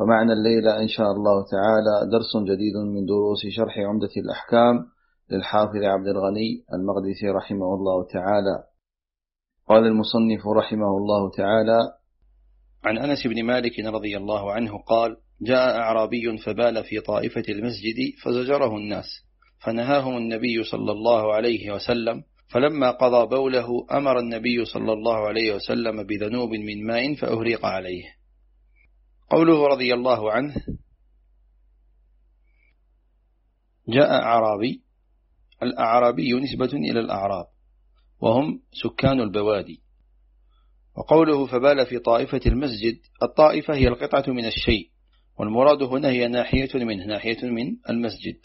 فمعنا الليلة إن شاء الله تعالى درس جديد من دروس شرح عمدة الأحكام للحافظ عبد الغني المقدسي رحمه الله تعالى. قال المصنف رحمه الله تعالى عن أنس بن مالك رضي الله عنه قال جاء أعرابي فبال في طائفة المسجد فزجره الناس فنهاهم النبي صلى الله عليه وسلم فلما قضى بوله أمر النبي صلى الله عليه وسلم بذنوب من ماء فأهريق عليه. قوله رضي الله عنه جاء أعرابي الأعرابي نسبة إلى الأعراب وهم سكان البوادي. وقوله فبال في طائفة المسجد الطائفة هي القطعة من الشيء والمراد هنا هي ناحية منه ناحية من المسجد.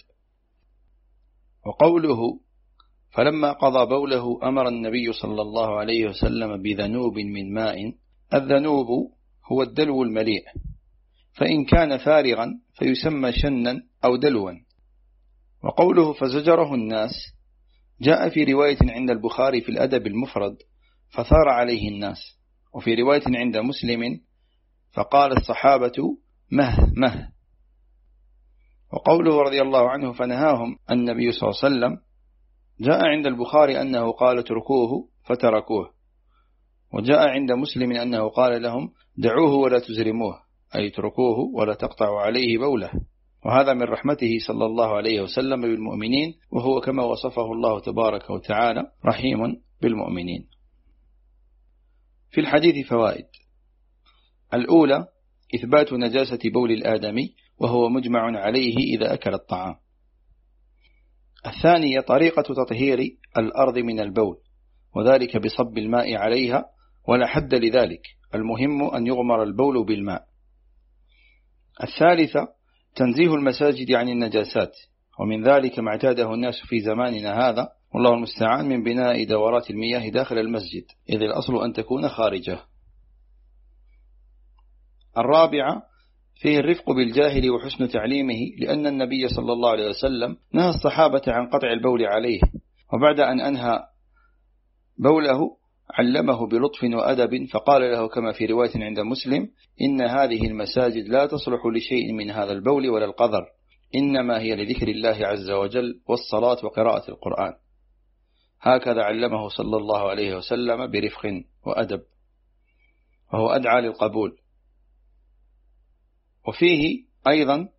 وقوله فلما قضى بوله أمر النبي صلى الله عليه وسلم بذنوب من ماء الذنوب هو الدلو المليء. فإن كان فارغا فيسمى شنا أو دلوا. وقوله فزجره الناس جاء في رواية عند البخاري في الأدب المفرد فثار عليه الناس وفي رواية عند مسلم فقال الصحابة مه مه. وقوله رضي الله عنه فنهاهم النبي صلى الله عليه وسلم جاء عند البخاري أنه قال اتركوه فتركوه وجاء عند مسلم أنه قال لهم دعوه ولا تزرموه أي اتركوه ولا تقطعوا عليه بوله. وهذا من رحمته صلى الله عليه وسلم بالمؤمنين وهو كما وصفه الله تبارك وتعالى رحيم بالمؤمنين. في الحديث فوائد. الأولى إثبات نجاسة بول الآدمي وهو مجمع عليه إذا أكل الطعام. الثانية طريقة تطهير الأرض من البول وذلك بصب الماء عليها ولا حد لذلك. المهم أن يغمر البول بالماء. الثالثة تنزيه المساجد عن النجاسات. ومن ذلك ما اعتاده الناس في زماننا هذا والله المستعان من بناء دورات المياه داخل المسجد إذ الأصل أن تكون خارجة. الرابعة فيه الرفق بالجاهل وحسن تعليمه لأن النبي صلى الله عليه وسلم نهى الصحابة عن قطع البول عليه. وبعد أن أنهى بوله علمه بلطف وأدب فقال له كما في رواية عند مسلم إن هذه المساجد لا تصلح لشيء من هذا البول ولا القذر إنما هي لذكر الله عز وجل والصلاة وقراءة القرآن. هكذا علمه صلى الله عليه وسلم برفق وأدب وهو أدعى للقبول. وفيه أيضا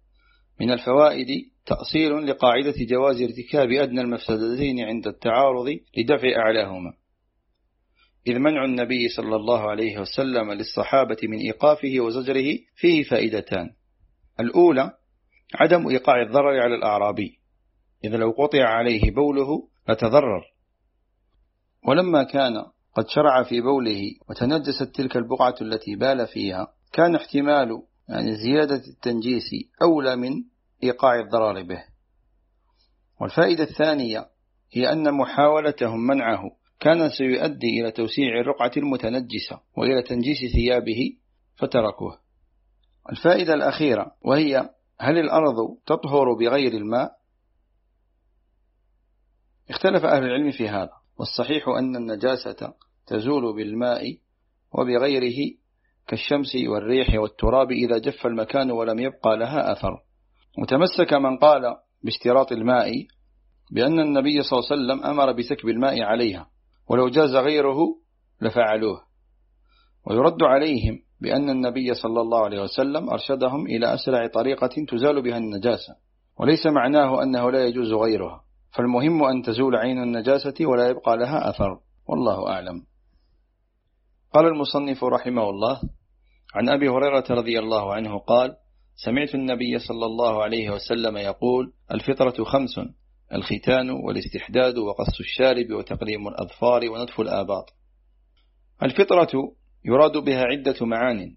من الفوائد تأصيل لقاعدة جواز ارتكاب أدنى المفسدتين عند التعارض لدفع أعلاهما. إذ منع النبي صلى الله عليه وسلم للصحابة من إيقافه وزجره فيه فائدتان. الأولى عدم إيقاع الضرر على الأعرابي. إذا لو قطع عليه بوله لتضرر. ولما كان قد شرع في بوله وتنجست تلك البقعة التي بال فيها كان احتمال يعني زيادة التنجيس أولى من إيقاع الضرر به. والفائدة الثانية هي أن محاولتهم منعه كان سيؤدي إلى توسيع الرقعة المتنجسة وإلى تنجيس ثيابه فتركوه. الفائدة الأخيرة وهي هل الأرض تطهر بغير الماء؟ اختلف أهل العلم في هذا والصحيح أن النجاسة تزول بالماء وبغيره كالشمس والريح والتراب إذا جف المكان ولم يبقى لها أثر. وتمسك من قال باشتراط الماء بأن النبي صلى الله عليه وسلم أمر بسكب الماء عليها. ولو جاز غيره لفعلوه. ويرد عليهم بأن النبي صلى الله عليه وسلم أرشدهم إلى أسرع طريقة تزال بها النجاسة وليس معناه أنه لا يجوز غيرها فالمهم أن تزول عين النجاسة ولا يبقى لها أثر والله أعلم. قال المصنف رحمه الله عن أبي هريرة رضي الله عنه قال سمعت النبي صلى الله عليه وسلم يقول الفطرة خمس الختان والاستحداد وقص الشارب وتقليم الأظفار ونطف الآباط. الفطرة يراد بها عدة معان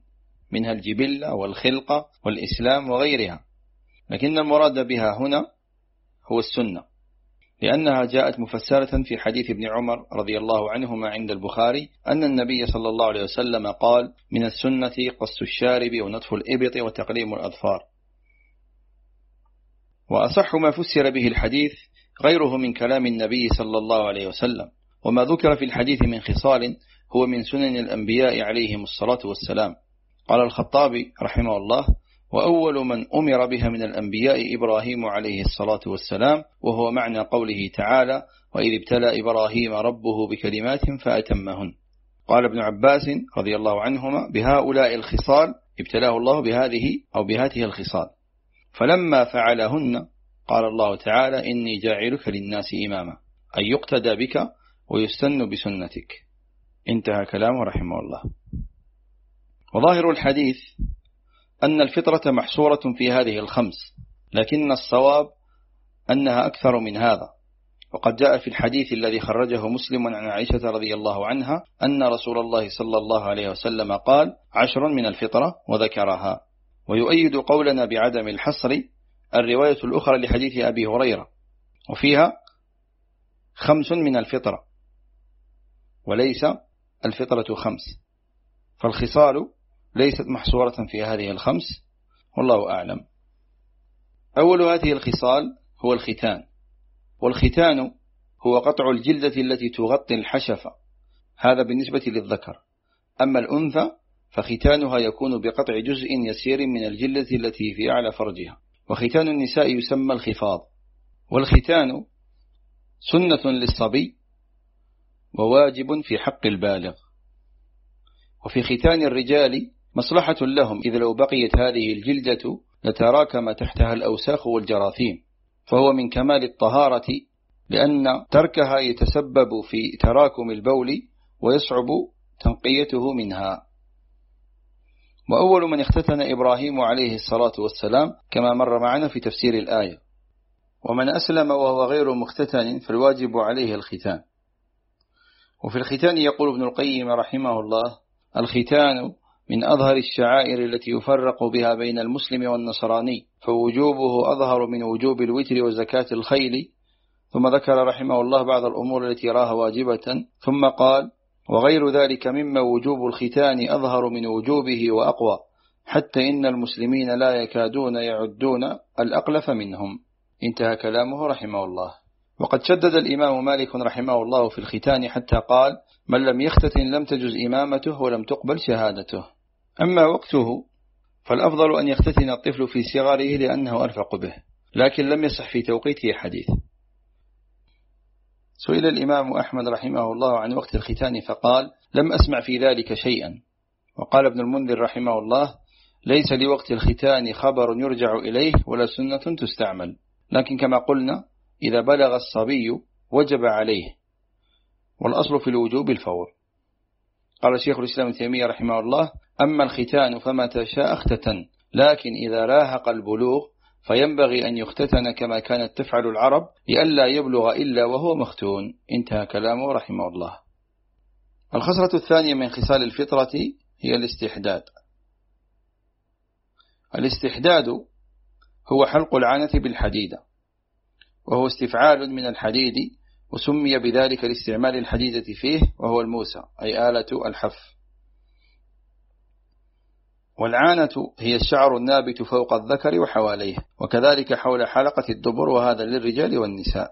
منها الجبلة والخلقة والإسلام وغيرها. لكن المراد بها هنا هو السنة لأنها جاءت مفسرة في حديث ابن عمر رضي الله عنهما عند البخاري أن النبي صلى الله عليه وسلم قال من السنة قص الشارب ونطف الإبط وتقليم الأظفار. وأصح ما فسر به الحديث غيره من كلام النبي صلى الله عليه وسلم وما ذكر في الحديث من خصال هو من سنن الأنبياء عليهم الصلاة والسلام. قال الخطابي رحمه الله وأول من أمر بها من الأنبياء إبراهيم عليه الصلاة والسلام وهو معنى قوله تعالى وإذ ابتلى إبراهيم ربه بكلمات فأتمهن. قال ابن عباس رضي الله عنهما بهؤلاء الخصال ابتلاه الله بهذه أو بهذه الخصال. فلما فعلهن قال الله تعالى إني جاعلك للناس إماما أن يقتدى بك ويستن بسنتك. انتهى كلامه رحمه الله. وظاهر الحديث أن الفطرة محصورة في هذه الخمس لكن الصواب أنها أكثر من هذا. وقد جاء في الحديث الذي خرجه مسلم عن عائشة رضي الله عنها أن رسول الله صلى الله عليه وسلم قال عشر من الفطرة وذكرها. ويؤيد قولنا بعدم الحصر الرواية الأخرى لحديث أبي هريرة وفيها خمس من الفطرة وليس الفطرة خمس فالخصال ليست محصورة في هذه الخمس والله أعلم. أول هذه الخصال هو الختان والختان هو قطع الجلدة التي تغطي الحشفة هذا بالنسبة للذكر. أما الأنثى فختانها يكون بقطع جزء يسير من الجلدة التي في أعلى فرجها. وختان النساء يسمى الخفاض. والختان سنة للصبي وواجب في حق البالغ. وفي ختان الرجال مصلحة لهم إذ لو بقيت هذه الجلدة لتراكم تحتها الأوساخ والجراثيم. فهو من كمال الطهارة لأن تركها يتسبب في تراكم البول ويصعب تنقيته منها. وأول من اختتن إبراهيم عليه الصلاة والسلام كما مر معنا في تفسير الآية. ومن أسلم وهو غير مختتن فالواجب عليه الختان. وفي الختان يقول ابن القيم رحمه الله الختان من أظهر الشعائر التي يفرق بها بين المسلم والنصراني فوجوبه أظهر من وجوب الوتر وزكاة الخيل. ثم ذكر رحمه الله بعض الأمور التي راها واجبة. ثم قال وغير ذلك مما وجوب الختان أظهر من وجوبه وأقوى حتى إن المسلمين لا يكادون يعدون الأقلف منهم. انتهى كلامه رحمه الله. وقد شدد الإمام مالك رحمه الله في الختان حتى قال من لم يختتن لم تجز إمامته ولم تقبل شهادته. أما وقته فالأفضل أن يختتن الطفل في صغره لأنه أرفق به لكن لم يصح في توقيته حديث. سئل الإمام أحمد رحمه الله عن وقت الختان فقال لم أسمع في ذلك شيئا. وقال ابن المنذر رحمه الله ليس لوقت الختان خبر يرجع إليه ولا سنة تستعمل. لكن كما قلنا إذا بلغ الصبي وجب عليه. والأصل في الوجوب الفور. قال شيخ الإسلام تيمية رحمه الله أما الختان فما تشاء اختتن لكن إذا راهق البلوغ فينبغي أن يختتن كما كانت تفعل العرب لئلا يبلغ إلا وهو مختون. انتهى كلامه رحمه الله. الخصرة الثانية من خصال الفطرة هي الاستحداد. الاستحداد هو حلق العانة بالحديدة وهو استفعال من الحديد وسمي بذلك لاستعمال الحديدة فيه وهو الموسى أي آلة الحف. والعانة هي الشعر النابت فوق الذكر وحواليه وكذلك حول حلقة الدبر وهذا للرجال والنساء.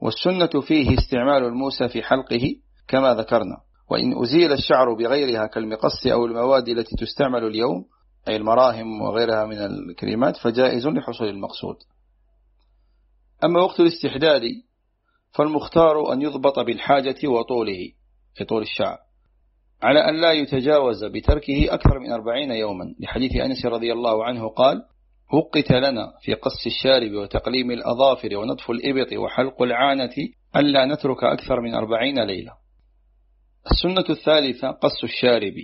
والسنة فيه استعمال الموسى في حلقه كما ذكرنا. وإن أزيل الشعر بغيرها كالمقص أو المواد التي تستعمل اليوم أي المراهم وغيرها من الكريمات فجائز لحصول المقصود. أما وقت الاستحداد فالمختار أن يضبط بالحاجة وطوله في طول الشعر. على أن لا يتجاوز بتركه أكثر من أربعين يوما. لحديث أنس رضي الله عنه قال وقت لنا في قص الشارب وتقليم الأظافر ونطف الإبط وحلق العانة ألا نترك أكثر من أربعين ليلة. السنة الثالثة قص الشارب.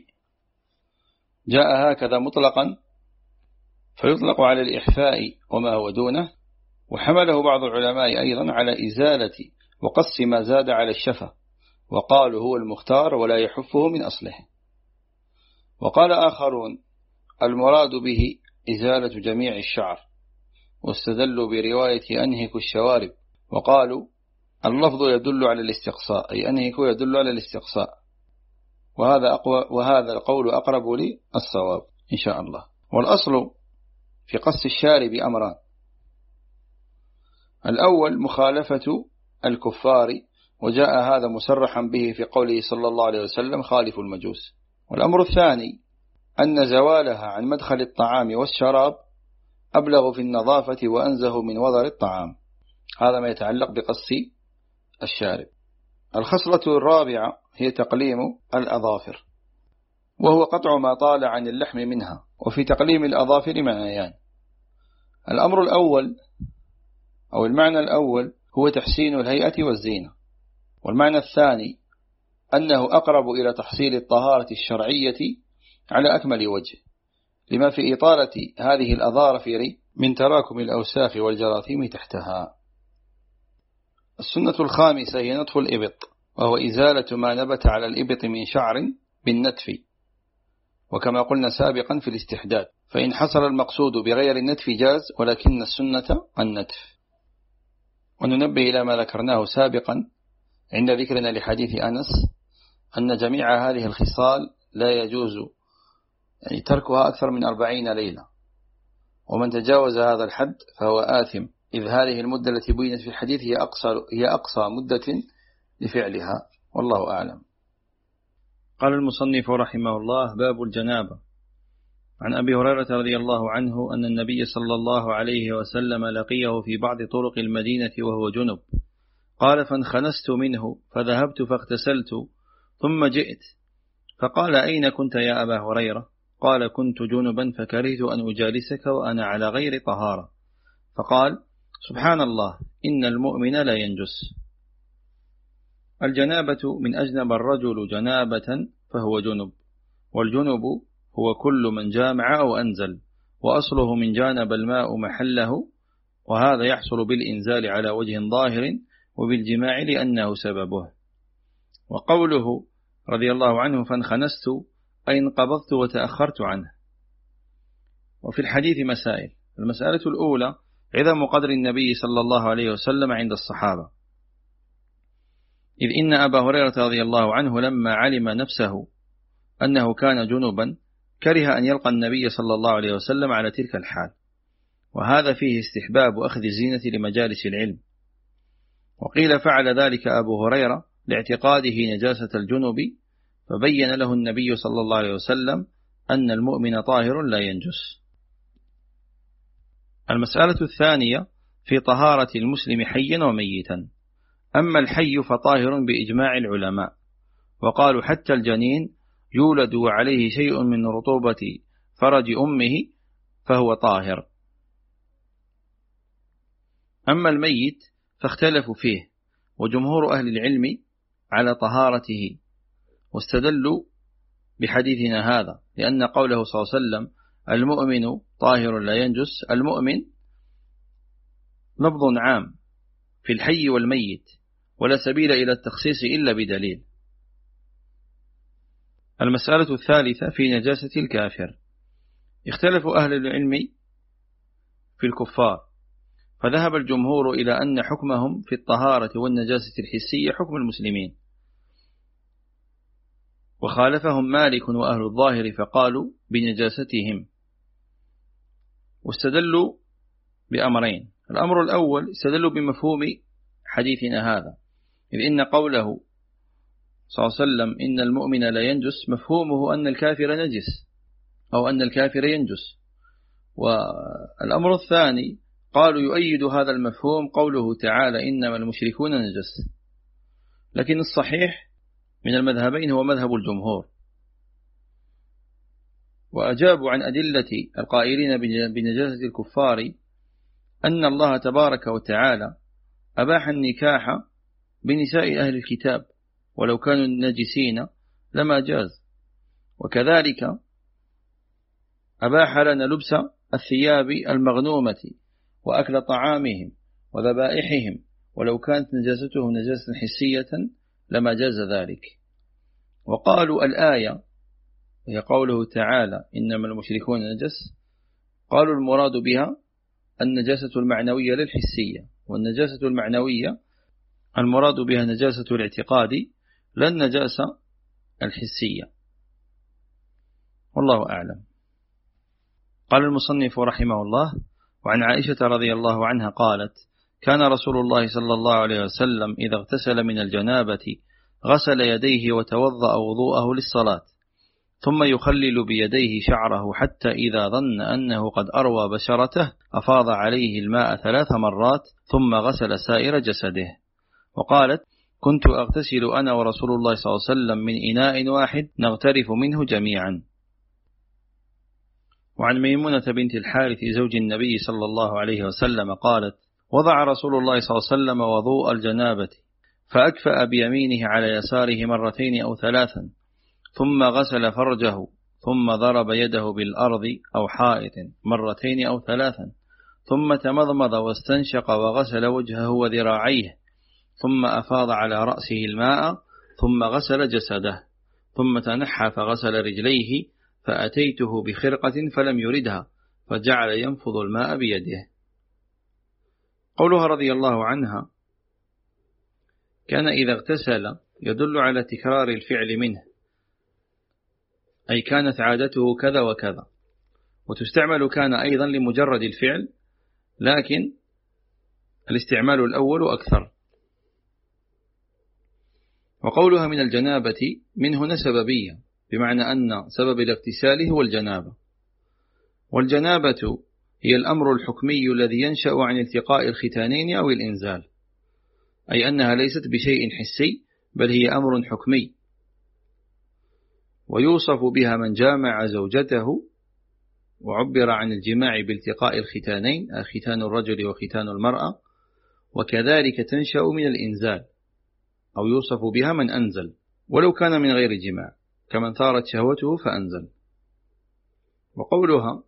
جاء هكذا مطلقا فيطلق على الإحفاء وما هو دونه وحمله بعض العلماء أيضا على إزالة وقص ما زاد على الشفة وقالوا هو المختار ولا يحفه من أصله. وقال آخرون المراد به إزالة جميع الشعر واستدلوا برواية أنهك الشوارب. وقالوا اللفظ يدل على الاستقصاء أي أنهك يدل على الاستقصاء. وهذا, أقوى وهذا القول أقرب لي الصواب إن شاء الله. والأصل في قص الشارب أمران. الأول مخالفة الكفار وجاء هذا مسرحا به في قوله صلى الله عليه وسلم خالف المجوس. والأمر الثاني أن زوالها عن مدخل الطعام والشراب أبلغ في النظافة وأنزه من وضر الطعام. هذا ما يتعلق بقص الشارب. الخصلة الرابعة هي تقليم الأظافر وهو قطع ما طال عن اللحم منها وفي تقليم الأظافر معنيان. الأمر الأول أو المعنى الأول هو تحسين الهيئة والزينة. والمعنى الثاني أنه أقرب إلى تحصيل الطهارة الشرعية على أكمل وجه لما في إطالة هذه الأظافر من تراكم الأوساخ والجراثيم تحتها. السنة الخامسة هي نطف الإبط وهو إزالة ما نبت على الإبط من شعر بالنتف. وكما قلنا سابقا في الاستحداد فإن حصل المقصود بغير النتف جاز ولكن السنة النتف. وننبه إلى ما ذكرناه سابقا عند ذكرنا لحديث أنس أن جميع هذه الخصال لا يجوز يعني تركها أكثر من أربعين ليلة. ومن تجاوز هذا الحد فهو آثم. إذ هذه المدة التي بينت في الحديث هي أقصى, هي أقصى مدة لفعلها. والله أعلم. قال المصنف رحمه الله باب الجنابة. عن أبي هريرة رضي الله عنه أن النبي صلى الله عليه وسلم لقيه في بعض طرق المدينة وهو جنب. قال فانخنست منه فذهبت فاغتسلت ثم جئت. فقال أين كنت يا أبا هريرة؟ قال كنت جنبا فكرهت أن أجالسك وأنا على غير طهارة. فقال سبحان الله إن المؤمن لا ينجس. الجنابة من أجنب الرجل جنابة فهو جنب والجنب هو كل من جامع أو أنزل وأصله من جانب الماء محله وهذا يحصل بالإنزال على وجه ظاهر وبالجماع لأنه سببه. وقوله رضي الله عنه فانخنست أي انقبضت وتأخرت عنه. وفي الحديث مسائل. المسألة الأولى عظم قدر النبي صلى الله عليه وسلم عند الصحابة. إذ إن أبا هريرة رضي الله عنه لما علم نفسه أنه كان جنوبا كره أن يلقى النبي صلى الله عليه وسلم على تلك الحال. وهذا فيه استحباب أخذ الزينة لمجالس العلم. وقيل فعل ذلك أبو هريرة لاعتقاده نجاسة الجنوب فبين له النبي صلى الله عليه وسلم أن المؤمن طاهر لا ينجس. المسألة الثانية في طهارة المسلم حيا وميتا. أما الحي فطاهر بإجماع العلماء. وقالوا حتى الجنين يولد عليه شيء من رطوبة فرج أمه فهو طاهر. أما الميت فاختلفوا فيه وجمهور أهل العلم على طهارته واستدلوا بحديثنا هذا لأن قوله صلى الله عليه وسلم المؤمن طاهر لا ينجس المؤمن لفظ عام في الحي والميت ولا سبيل إلى التخصيص إلا بدليل. المسألة الثالثة في نجاسة الكافر. اختلف أهل العلم في الكفار فذهب الجمهور إلى أن حكمهم في الطهارة والنجاسة الحسية حكم المسلمين. وخالفهم مالك وأهل الظاهر فقالوا بنجاستهم. واستدلوا بأمرين. الأمر الأول استدلوا بمفهوم حديثنا هذا. إذ إن قوله صلى الله عليه وسلم إن المؤمن لا ينجس مفهومه أن الكافر نجس أو أن الكافر ينجس. والأمر الثاني قالوا يؤيد هذا المفهوم قوله تعالى إنما المشركون نجس. لكن الصحيح من المذهبين هو مذهب الجمهور. وأجابوا عن أدلة القائلين بنجاسة الكفار أن الله تبارك وتعالى أباح النكاح بنساء أهل الكتاب ولو كانوا نجسين لما جاز. وكذلك أباح لنا لبس الثياب المغنومة وأكل طعامهم وذبائحهم. ولو كانت نجاسته نجاسة حسية لما جاز ذلك. وقالوا الآية وهي قوله تعالى إنما المشركون نجس. قالوا المراد بها النجاسة المعنوية للحسية. والنجاسة المعنوية المراد بها نجاسة الاعتقاد لا النجاسة الحسية. والله أعلم. قال المصنف رحمه الله وعن عائشة رضي الله عنها قالت كان رسول الله صلى الله عليه وسلم إذا اغتسل من الجنابة غسل يديه وتوضأ وضوءه للصلاة ثم يخلل بيديه شعره حتى إذا ظن أنه قد أروى بشرته أفاض عليه الماء ثلاث مرات ثم غسل سائر جسده. وقالت كنت أغتسل أنا ورسول الله صلى الله عليه وسلم من إناء واحد نغترف منه جميعا. وعن ميمونة بنت الحارث زوج النبي صلى الله عليه وسلم قالت وضع رسول الله صلى الله عليه وسلم وضوء الجنابة فأكفأ بيمينه على يساره مرتين أو ثلاثا ثم غسل فرجه ثم ضرب يده بالأرض أو حائط مرتين أو ثلاثا ثم تمضمض واستنشق وغسل وجهه وذراعيه ثم أفاض على رأسه الماء ثم غسل جسده ثم تنحى فغسل رجليه فأتيته بخرقة فلم يردها فجعل ينفض الماء بيده. قولها رضي الله عنها كان إذا اغتسل يدل على تكرار الفعل منه أي كانت عادته كذا وكذا. وتستعمل كان أيضا لمجرد الفعل لكن الاستعمال الأول أكثر. وقولها من الجنابة من هنا سببية بمعنى أن سبب الاغتسال هو الجنابة. والجنابة هي الأمر الحكمي الذي ينشأ عن التقاء الختانين أو الإنزال أي أنها ليست بشيء حسي بل هي أمر حكمي. ويوصف بها من جامع زوجته وعبر عن الجماع بالتقاء الختانين ختان الرجل وختان المرأة وكذلك تنشأ من الإنزال أو يوصف بها من أنزل ولو كان من غير جماع. كمن ثارت شهوته فأنزل. وقولها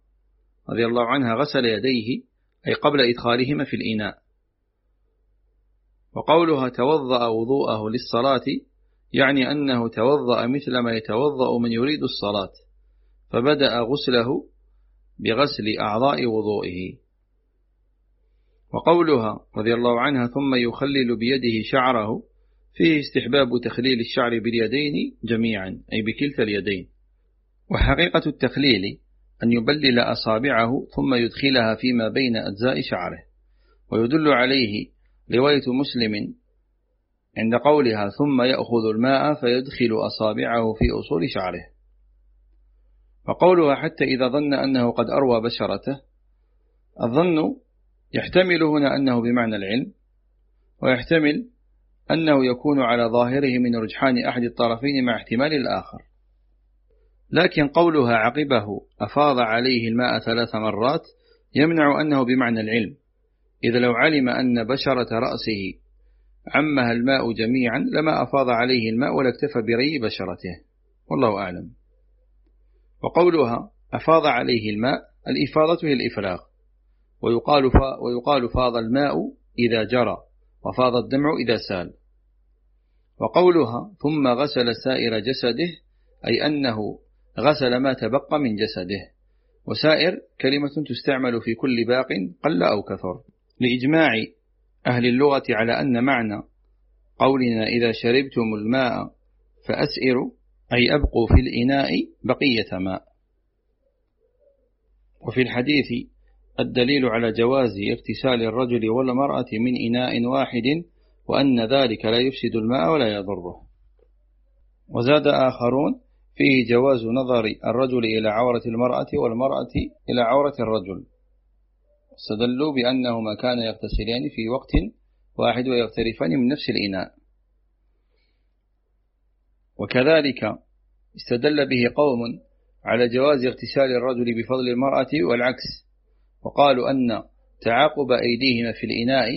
رضي الله عنها غسل يديه أي قبل إدخالهما في الإناء. وقولها توضأ وضوءه للصلاة يعني أنه توضأ مثل ما يتوضأ من يريد الصلاة. فبدأ غسله بغسل أعضاء وضوئه. وقولها رضي الله عنها ثم يخلل بيده شعره فيه استحباب تخليل الشعر باليدين جميعا أي بكلتا اليدين. وحقيقة التخليل أن يبلل أصابعه ثم يدخلها فيما بين أجزاء شعره. ويدل عليه رواية مسلم عند قولها ثم يأخذ الماء فيدخل أصابعه في أصول شعره. وقولها حتى إذا ظن أنه قد أروى بشرته الظن يحتمل هنا أنه بمعنى العلم ويحتمل أنه يكون على ظاهره من رجحان أحد الطرفين مع احتمال الآخر. لكن قولها عقبه أفاض عليه الماء ثلاث مرات يمنع أنه بمعنى العلم. إذا لو علم أن بشرة رأسه عمها الماء جميعا لما أفاض عليه الماء ولا اكتفى بري بشرته. والله أعلم. وقولها أفاض عليه الماء الإفاضة هي الإفراغ ويقال, فا ويقال فاض الماء إذا جرى. وفاض الدمع إذا سال. وقولها ثم غسل سائر جسده أي أنه غسل ما تبقى من جسده. وسائر كلمة تستعمل في كل باق قل أو كثر. لإجماع أهل اللغة على أن معنى قولنا إذا شربتم الماء فأسئروا أي أبقوا في الإناء بقية ماء. وفي الحديث الدليل على جواز اغتسال الرجل والمرأة من إناء واحد وأن ذلك لا يفسد الماء ولا يضره. وزاد آخرون فيه جواز نظر الرجل إلى عورة المرأة والمرأة إلى عورة الرجل. استدلوا بأنهما كان يغتسلان في وقت واحد ويغترفان من نفس الإناء. وكذلك استدل به قوم على جواز اغتسال الرجل بفضل المرأة والعكس. وقالوا أن تعاقب أيديهما في الإناء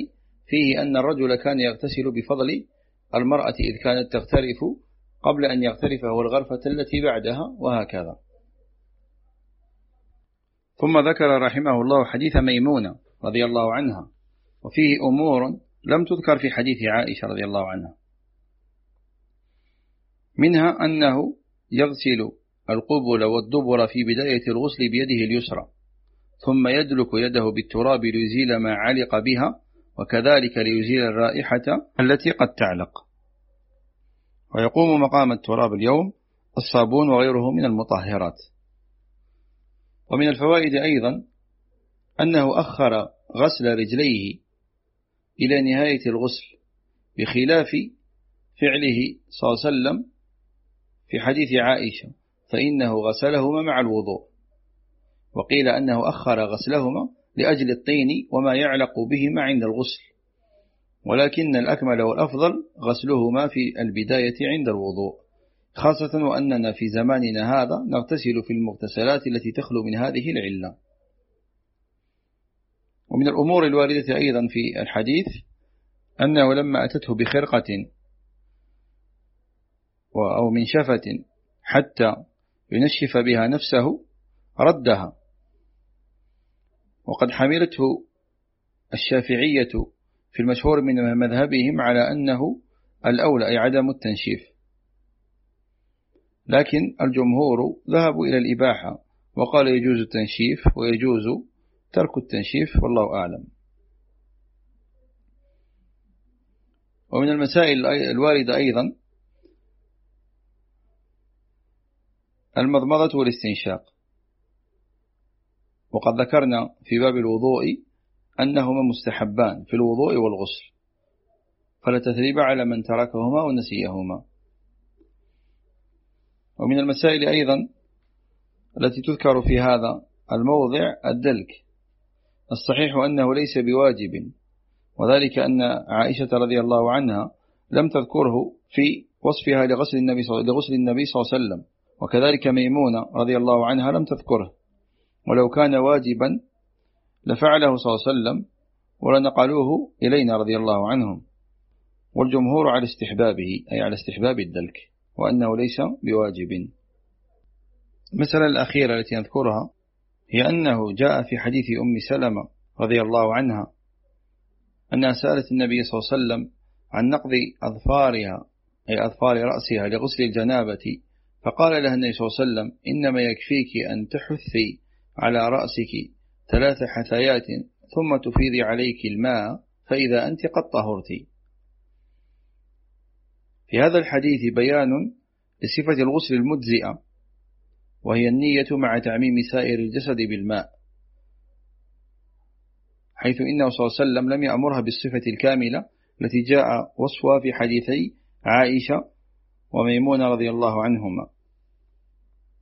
فيه أن الرجل كان يغتسل بفضل المرأة إذ كانت تغترف قبل أن يغترف هو الغرفة التي بعدها وهكذا. ثم ذكر رحمه الله حديث ميمونة رضي الله عنها وفيه أمور لم تذكر في حديث عائشة رضي الله عنها. منها أنه يغسل القبل والدبر في بداية الغسل بيده اليسرى. ثم يدلك يده بالتراب ليزيل ما علق بها وكذلك ليزيل الرائحة التي قد تعلق. ويقوم مقام التراب اليوم الصابون وغيره من المطهرات. ومن الفوائد أيضا أنه أخر غسل رجليه إلى نهاية الغسل بخلاف فعله صلى الله عليه وسلم في حديث عائشة فإنه غسلهما مع الوضوء. وقيل أنه أخر غسلهما لأجل الطين وما يعلق بهما عند الغسل. ولكن الأكمل والأفضل غسلهما في البداية عند الوضوء. خاصة وأننا في زماننا هذا نغتسل في المغتسلات التي تخلو من هذه العلة. ومن الأمور الواردة أيضا في الحديث أنه لما أتته بخرقة أو من شفة حتى ينشف بها نفسه ردها. وقد حملته الشافعية في المشهور من مذهبهم على أنه الأولى أي عدم التنشيف. لكن الجمهور ذهبوا إلى الإباحة وقال يجوز التنشيف ويجوز ترك التنشيف والله أعلم. ومن المسائل الواردة أيضا المضمضة والاستنشاق. وقد ذكرنا في باب الوضوء أنهما مستحبان في الوضوء والغسل فلا تثريب على من تركهما ونسيهما. ومن المسائل أيضا التي تذكر في هذا الموضع الدلك. الصحيح أنه ليس بواجب وذلك أن عائشة رضي الله عنها لم تذكره في وصفها لغسل النبي صلى الله عليه وسلم وكذلك ميمونة رضي الله عنها لم تذكره. ولو كان واجبا لفعله صلى الله عليه وسلم ولنقلوه إلينا رضي الله عنهم. والجمهور على استحبابه أي على استحباب الدلك وأنه ليس بواجب. المسألة الأخيرة التي نذكرها هي أنه جاء في حديث أم سلمة رضي الله عنها أنها سألت النبي صلى الله عليه وسلم عن نقض أظفارها أي أظفار رأسها لغسل الجنابة فقال لها النبي صلى الله عليه وسلم إنما يكفيك أن تحثي على رأسك ثلاث حثيات ثم تفيضي عليك الماء فإذا أنت قد طهرت. في هذا الحديث بيان لصفة الغسل المجزئة وهي النية مع تعميم سائر الجسد بالماء حيث إنه صلى الله عليه وسلم لم يأمرها بالصفة الكاملة التي جاء وصفها في حديثي عائشة وميمونة رضي الله عنهما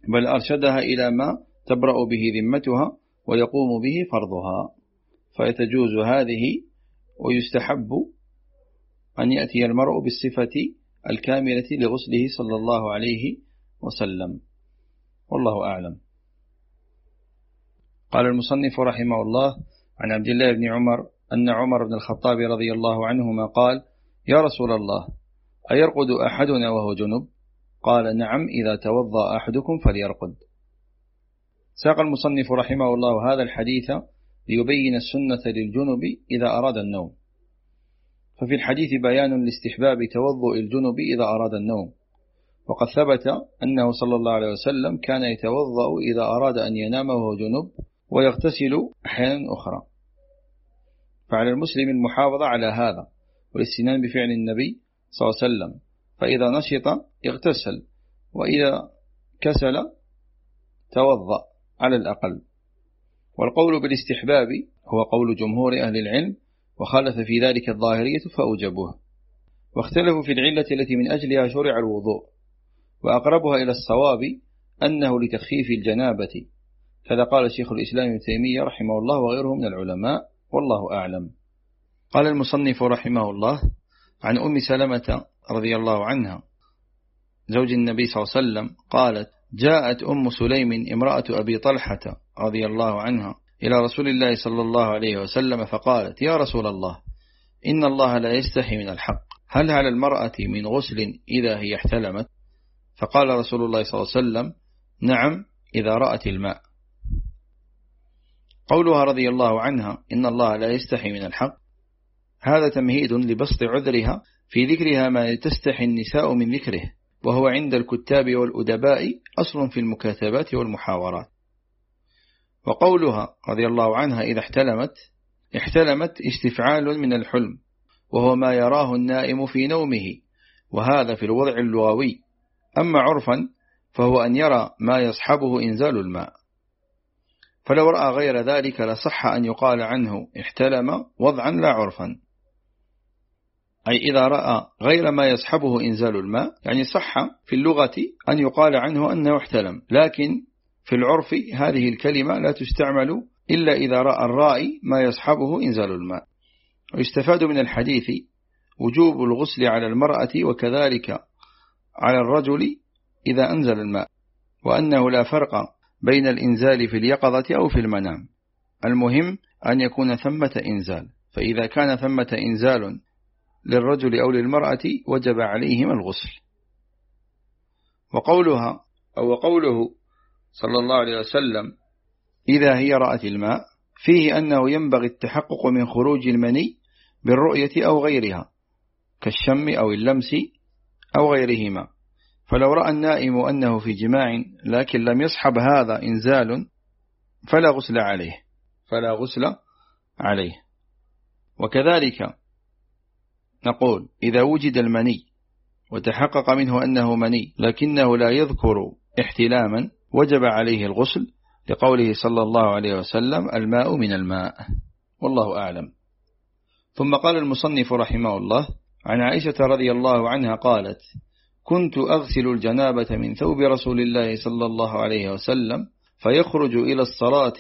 بل أرشدها إلى ما تبرأ به ذمتها ويقوم به فرضها. فيتجوز هذه ويستحب أن يأتي المرء بالصفة الكاملة لغسله صلى الله عليه وسلم. والله أعلم. قال المصنف رحمه الله عن عبد الله بن عمر أن عمر بن الخطاب رضي الله عنهما قال يا رسول الله أيرقد أحدنا وهو جنب؟ قال نعم إذا توضى أحدكم فليرقد. ساق المصنف رحمه الله هذا الحديث ليبين السنة للجنب إذا أراد النوم. ففي الحديث بيان لاستحباب توضؤ الجنب إذا أراد النوم. وقد ثبت أنه صلى الله عليه وسلم كان يتوضأ إذا أراد أن ينام وهو جنب ويغتسل أحيانا أخرى. فعلى المسلم المحافظة على هذا والاستنان بفعل النبي صلى الله عليه وسلم. فإذا نشط اغتسل وإذا كسل توضأ. على الأقل. والقول بالاستحباب هو قول جمهور أهل العلم وخالف في ذلك الظاهرية فأوجبوه. واختلفوا في العلة التي من أجلها شرع الوضوء. وأقربها إلى الصواب أنه لتخفيف الجنابة. كذا قال شيخ الإسلام ابن تيمية رحمه الله وغيره من العلماء والله أعلم. قال المصنف رحمه الله عن أم سلمة رضي الله عنها زوج النبي صلى الله عليه وسلم قالت جاءت أم سليم امرأة أبي طلحة رضي الله عنها إلى رسول الله صلى الله عليه وسلم فقالت يا رسول الله إن الله لا يستحي من الحق. هل على المرأة من غسل إذا هي احتلمت؟ فقال رسول الله صلى الله عليه وسلم نعم إذا رأت الماء. قولها رضي الله عنها إن الله لا يستحي من الحق. هذا تمهيد لبسط عذرها في ذكرها ما تستحي النساء من ذكره. وهو عند الكتاب والأدباء أصل في المكاتبات والمحاورات. وقولها رضي الله عنها إذا احتلمت احتلمت استفعال من الحلم وهو ما يراه النائم في نومه وهذا في الوضع اللغوي أما عرفا فهو أن يرى ما يصحبه إنزال الماء. فلو رأى غير ذلك لصح أن يقال عنه احتلم وضعا لا عرفا. أي إذا رأى غير ما يصحبه إنزال الماء يعني صح في اللغة أن يقال عنه أنه احتلم لكن في العرف هذه الكلمة لا تستعمل إلا إذا رأى الرائي ما يصحبه إنزال الماء. ويستفاد من الحديث وجوب الغسل على المرأة وكذلك على الرجل إذا أنزل الماء وأنه لا فرق بين الإنزال في اليقظة أو في المنام. المهم أن يكون ثمة إنزال فإذا كان ثمة إنزال للرجل أو للمرأة وجب عليهم الغسل. وقولها أو قوله صلى الله عليه وسلم إذا هي رأت الماء فيه أنه ينبغي التحقق من خروج المني بالرؤية أو غيرها كالشم أو اللمس أو غيرهما. فلو رأى النائم أنه في جماع لكن لم يصحب هذا إنزال فلا غسل عليه فلا غسل عليه. وكذلك نقول إذا وجد المني وتحقق منه أنه مني لكنه لا يذكر احتلاما وجب عليه الغسل لقوله صلى الله عليه وسلم الماء من الماء. والله أعلم. ثم قال المصنف رحمه الله عن عائشة رضي الله عنها قالت كنت أغسل الجنابة من ثوب رسول الله صلى الله عليه وسلم فيخرج إلى الصلاة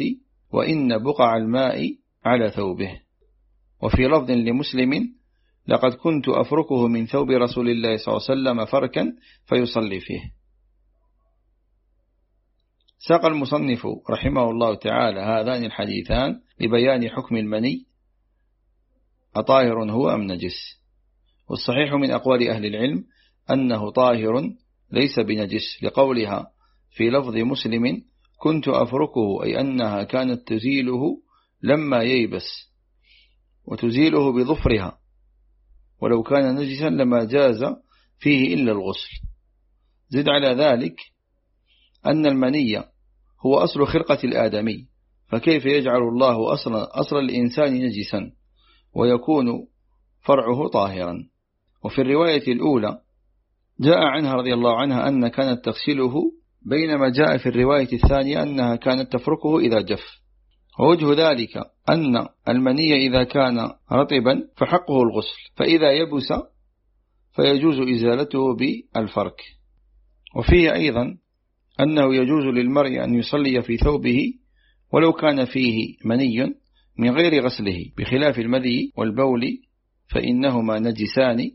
وإن بقع الماء على ثوبه. وفي لفظ لمسلم لقد كنت أفركه من ثوب رسول الله صلى الله عليه وسلم فركا فيصلي فيه. ساق المصنف رحمه الله تعالى هذان الحديثان لبيان حكم المني أطاهر هو أم نجس؟ والصحيح من أقوال أهل العلم أنه طاهر ليس بنجس لقولها في لفظ مسلم كنت أفركه أي أنها كانت تزيله لما ييبس وتزيله بظفرها. ولو كان نجسا لما جاز فيه إلا الغسل. زد على ذلك أن المني هو أصل خرقة الآدمي فكيف يجعل الله أصل, أصل الإنسان نجسا ويكون فرعه طاهرا؟ وفي الرواية الأولى جاء عنها رضي الله عنها أن كانت تغسله بينما جاء في الرواية الثانية أنها كانت تفركه إذا جف. ووجه ذلك أن المني إذا كان رطبا فحقه الغسل فإذا يبس فيجوز إزالته بالفرك. وفيه أيضا أنه يجوز للمرء أن يصلي في ثوبه ولو كان فيه مني من غير غسله بخلاف المذي والبول فإنهما نجسان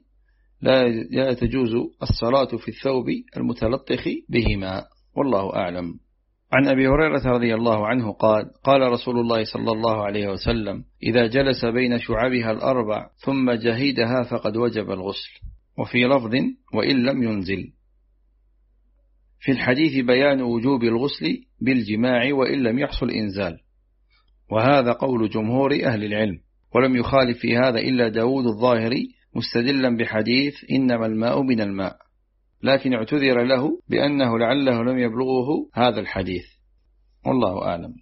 لا تجوز الصلاة في الثوب المتلطخ بهما والله أعلم. عن أبي هريرة رضي الله عنه قال قال رسول الله صلى الله عليه وسلم إذا جلس بين شعبها الأربع ثم جهيدها فقد وجب الغسل وفي لفظ وإن لم ينزل. في الحديث بيان وجوب الغسل بالجماع وإن لم يحصل إنزال وهذا قول جمهور أهل العلم ولم يخالف في هذا إلا داود الظاهري مستدلا بحديث إنما الماء من الماء لكن اعتذر له بأنه لعله لم يبلغه هذا الحديث. والله أعلم.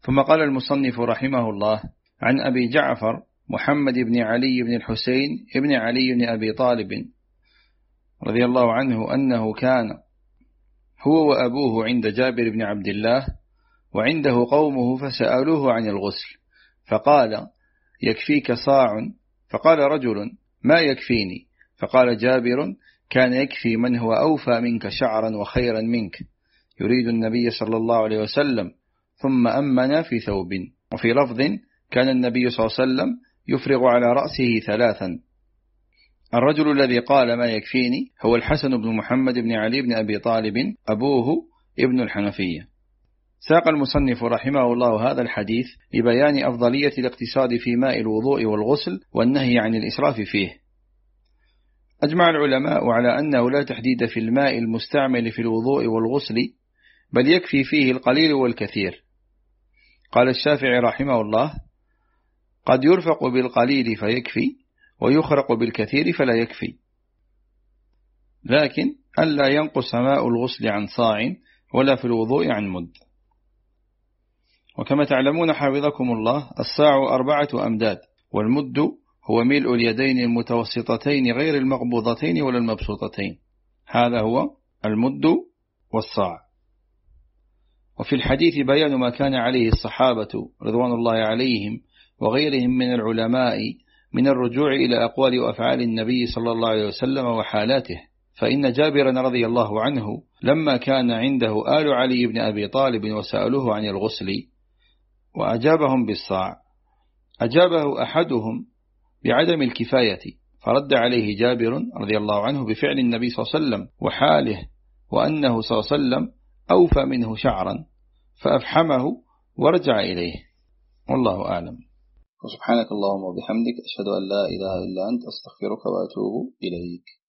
ثم قال المصنف رحمه الله عن أبي جعفر محمد بن علي بن الحسين بن علي بن أبي طالب رضي الله عنه أنه كان هو وأبوه عند جابر بن عبد الله وعنده قومه فسألوه عن الغسل. فقال يكفيك صاع. فقال رجل ما يكفيني؟ فقال جابر كان يكفي من هو أوفى منك شعرا وخيرا منك. يريد النبي صلى الله عليه وسلم ثم أمن في ثوب. وفي لفظ كان النبي صلى الله عليه وسلم يفرغ على رأسه ثلاثا. الرجل الذي قال ما يكفيني هو الحسن بن محمد بن علي بن أبي طالب أبوه ابن الحنفية. ساق المصنف رحمه الله هذا الحديث لبيان أفضلية الاقتصاد في ماء الوضوء والغسل والنهي عن الإسراف فيه. أجمع العلماء على أنه لا تحديد في الماء المستعمل في الوضوء والغسل بل يكفي فيه القليل والكثير. قال الشافعي رحمه الله قد يرفق بالقليل فيكفي ويخرق بالكثير فلا يكفي. لكن ألا ينقص ماء الغسل عن صاع ولا في الوضوء عن مد. وكما تعلمون حافظكم الله الصاع أربعة أمداد والمد هو ملء اليدين المتوسطتين غير المقبوضتين ولا المبسوطتين. هذا هو المد والصاع. وفي الحديث بيان ما كان عليه الصحابة رضوان الله عليهم وغيرهم من العلماء من الرجوع إلى أقوال وأفعال النبي صلى الله عليه وسلم وحالاته. فإن جابرا رضي الله عنه لما كان عنده آل علي بن أبي طالب وسألوه عن الغسل وأجابهم بالصاع. أجابه أحدهم بعدم الكفاية. فرد عليه جابر رضي الله عنه بفعل النبي صلى الله عليه وسلم وحاله وأنه صلى الله عليه وسلم أوفى منه شعرا فأفحمه ورجع إليه. والله أعلم. وسبحانك اللهم وبحمدك أشهد أن لا إله إلا أنت أستغفرك وأتوب إليك.